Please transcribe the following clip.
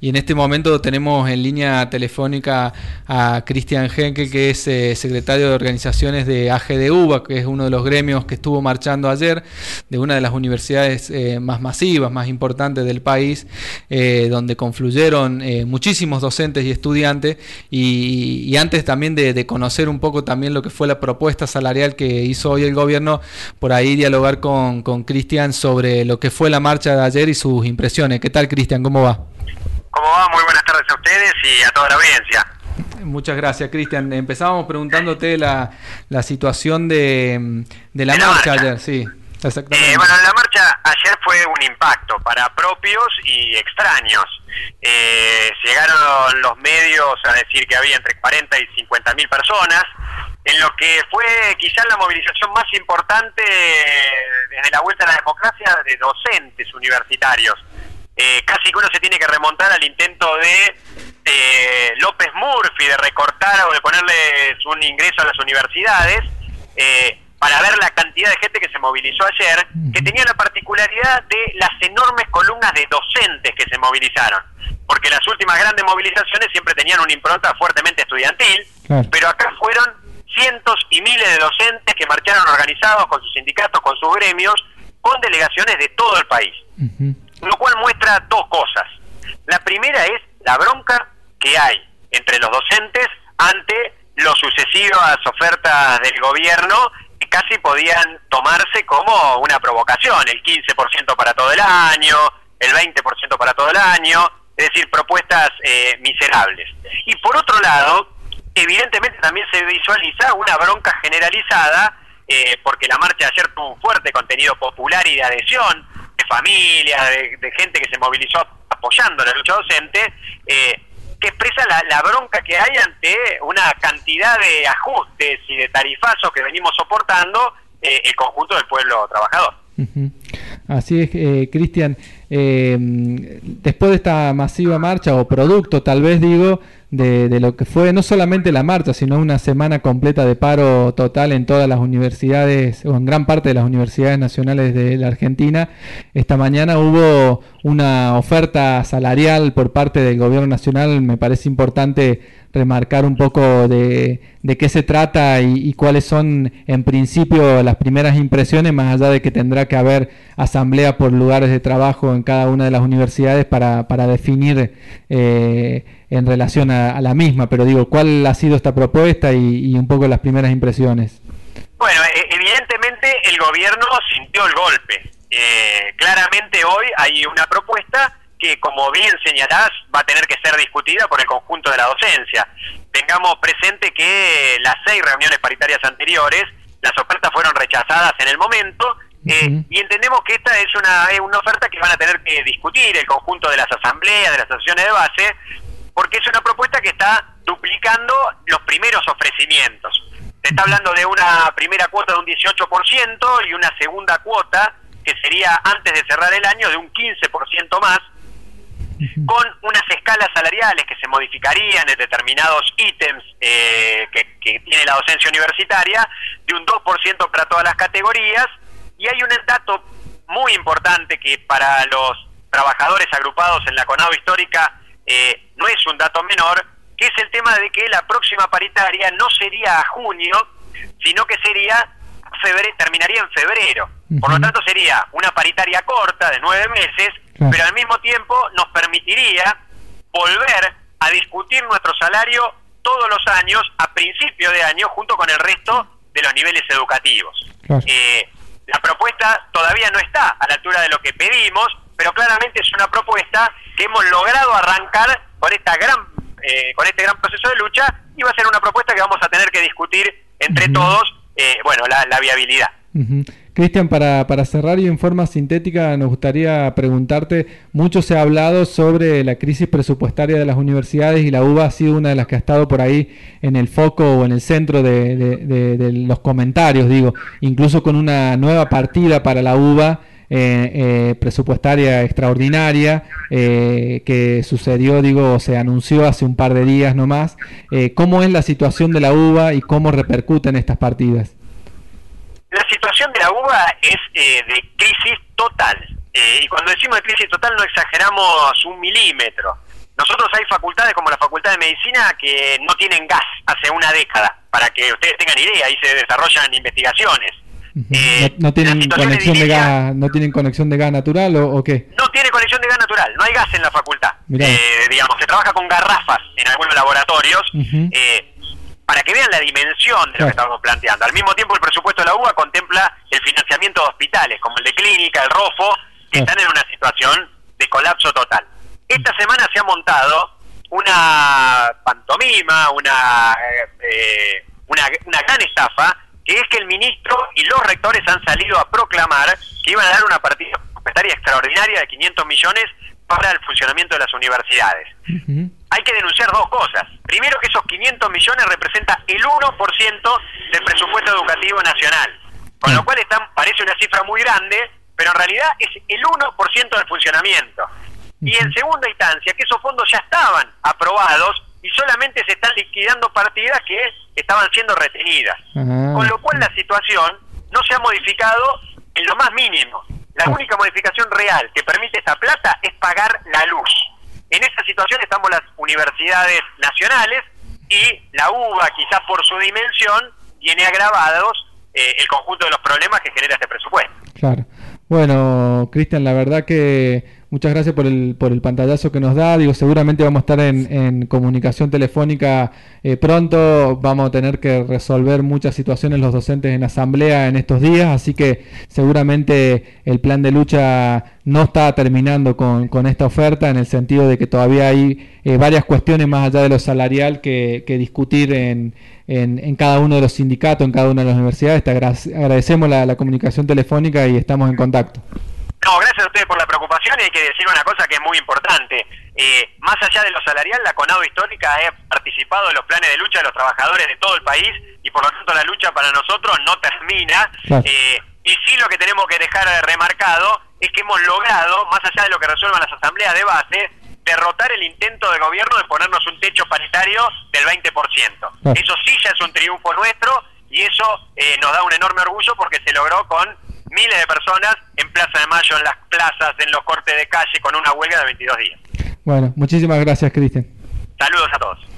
y en este momento tenemos en línea telefónica a Cristian Henkel, que es eh, secretario de organizaciones de AGDUBA, que es uno de los gremios que estuvo marchando ayer, de una de las universidades eh, más masivas, más importantes del país, eh, donde confluyeron muchísimos docentes y estudiantes, y, antes también de, conocer un poco también lo que fue la propuesta salarial que hizo hoy el gobierno, por ahí dialogar con Cristian sobre lo que fue la marcha de ayer y sus impresiones. ¿Qué tal, Cristian? ¿Cómo va? ¿Cómo va? Muy buenas tardes a ustedes y a toda la audiencia. Muchas gracias, Cristian. Empezábamos preguntándote la, la situación de, de la, marcha, ayer, sí. Exactamente. Eh, bueno, la marcha ayer fue un impacto para propios y extraños. Eh, llegaron los medios a decir que había entre 40 y 50 mil personas, en lo que fue quizás la movilización más importante desde la vuelta a la democracia de docentes universitarios. Eh, casi que uno se tiene que remontar al intento de eh, López Murphy de recortar o de ponerles un ingreso a las universidades eh, para ver la cantidad de gente que se movilizó ayer, que tenía la particularidad de las enormes columnas de docentes que se movilizaron, porque las últimas grandes movilizaciones siempre tenían una impronta fuertemente estudiantil, pero acá fueron cientos y miles de docentes que marcharon organizados con sus sindicatos, con sus gremios, con delegaciones de todo el país lo cual muestra dos cosas. La primera es la bronca que hay entre los docentes ante las sucesivas ofertas del gobierno que casi podían tomarse como una provocación, el 15% para todo el año, el 20% para todo el año, es decir, propuestas eh, miserables. Y por otro lado, evidentemente también se visualiza una bronca generalizada, eh, porque la marcha de ayer tuvo un fuerte contenido popular y de adhesión, familias, de, gente que se movilizó apoyando la lucha docente, eh, que expresa la, bronca que hay ante una cantidad de ajustes y de tarifazos que venimos soportando eh, el conjunto del pueblo trabajador. Así es, eh, Cristian. después de esta masiva marcha, o producto tal vez digo, de, lo que fue no solamente la marcha, sino una semana completa de paro total en todas las universidades, o en gran parte de las universidades nacionales de la Argentina. Esta mañana hubo una oferta salarial por parte del gobierno nacional, me parece importante remarcar un poco de, de qué se trata y, cuáles son en principio las primeras impresiones, más allá de que tendrá que haber asamblea por lugares de trabajo en cada una de las universidades para, para definir eh, en relación a, la misma, pero digo, ¿cuál ha sido esta propuesta y, un poco las primeras impresiones? Bueno, e, evidentemente el gobierno sintió el golpe. Eh, claramente hoy hay una propuesta que, como bien señalás, va a tener que ser discutida por el conjunto de la docencia. Tengamos presente que las seis reuniones paritarias anteriores, las ofertas fueron rechazadas en el momento eh, y entendemos que esta es una, es una oferta que van a tener que discutir el conjunto de las asambleas, de las asociaciones de base, porque es una propuesta que está duplicando los primeros ofrecimientos. Se está hablando de una primera cuota de un 18% y una segunda cuota que sería antes de cerrar el año de un 15% más, con unas escalas salariales que se modificarían en determinados ítems eh, que, que, tiene la docencia universitaria, de un 2% para todas las categorías, y hay un dato muy importante que para los trabajadores agrupados en la CONADO histórica eh, no es un dato menor, que es el tema de que la próxima paritaria no sería a junio, sino que sería febrero, terminaría en febrero. Por lo tanto, sería una paritaria corta de nueve meses, pero al mismo tiempo nos permitiría volver a discutir nuestro salario todos los años, a principio de año, junto con el resto de los niveles educativos. Eh, la propuesta todavía no está a la altura de lo que pedimos, pero claramente es una propuesta que hemos logrado arrancar con esta gran eh, con este gran proceso de lucha y va a ser una propuesta que vamos a tener que discutir entre todos, eh, bueno, la, viabilidad. Cristian, para, para cerrar y en forma sintética, nos gustaría preguntarte, mucho se ha hablado sobre la crisis presupuestaria de las universidades y la UBA ha sido una de las que ha estado por ahí en el foco o en el centro de, los comentarios, digo, incluso con una nueva partida para la UBA eh, eh, presupuestaria extraordinaria eh, que sucedió, digo, se anunció hace un par de días nomás. ¿Cómo es la situación de la UBA y cómo repercuten estas partidas? La situación de la UBA es de crisis total. y cuando decimos de crisis total no exageramos un milímetro. nosotros hay facultades como la Facultad de Medicina que no tienen gas hace una década, para que ustedes tengan idea, ahí se desarrollan investigaciones. Eh, no, tienen conexión de gas, ¿No tienen conexión de gas natural o, qué? No tiene conexión de gas natural, no hay gas en la facultad. Eh, digamos, se trabaja con garrafas en algunos laboratorios. Eh, para que vean la dimensión de lo que estamos planteando. Al mismo tiempo, el presupuesto de la UBA contempla el financiamiento de hospitales, como el de Clínica, el ROFO, que están en una situación de colapso total. Esta semana se ha montado una pantomima, una, una, una gran estafa, que es que el ministro y los rectores han salido a proclamar que iban a dar una partida presupuestaria extraordinaria de 500 millones para el funcionamiento de las universidades. Hay que denunciar dos cosas. Primero que esos 500 millones representa el 1% del presupuesto educativo nacional, con lo cual están, parece una cifra muy grande, pero en realidad es el 1% del funcionamiento. Y en segunda instancia, que esos fondos ya estaban aprobados y solamente se están liquidando partidas que estaban siendo retenidas. Con lo cual la situación no se ha modificado en lo más mínimo. La ah. única modificación real que permite esa plata es pagar la luz. En esa estamos las universidades nacionales y la UBA, quizás por su dimensión, tiene agravados eh, el conjunto de los problemas que genera este presupuesto. Claro. Bueno, Cristian, la verdad que Muchas gracias por el, por el pantallazo que nos da. Digo, seguramente vamos a estar en, comunicación telefónica eh, pronto. Vamos a tener que resolver muchas situaciones los docentes en asamblea en estos días, así que seguramente el plan de lucha no está terminando con, esta oferta en el sentido de que todavía hay eh, varias cuestiones más allá de lo salarial que, discutir en, en, cada uno de los sindicatos, en cada una de las universidades. Te agradecemos la comunicación telefónica y estamos en contacto. No, gracias a ustedes por la preocupación y hay que decir una cosa que es muy importante. Eh, más allá de lo salarial, la CONADO Histórica ha participado en los planes de lucha de los trabajadores de todo el país y por lo tanto la lucha para nosotros no termina. Eh, y sí lo que tenemos que dejar remarcado es que hemos logrado, más allá de lo que resuelvan las asambleas de base, derrotar el intento del gobierno de ponernos un techo paritario del 20%. Eso sí ya es un triunfo nuestro y eso eh, nos da un enorme orgullo porque se logró con miles de personas en Plaza de Mayo, en las plazas, en los cortes de calle, con una huelga de 22 días. Bueno, muchísimas gracias, Cristian. Saludos a todos.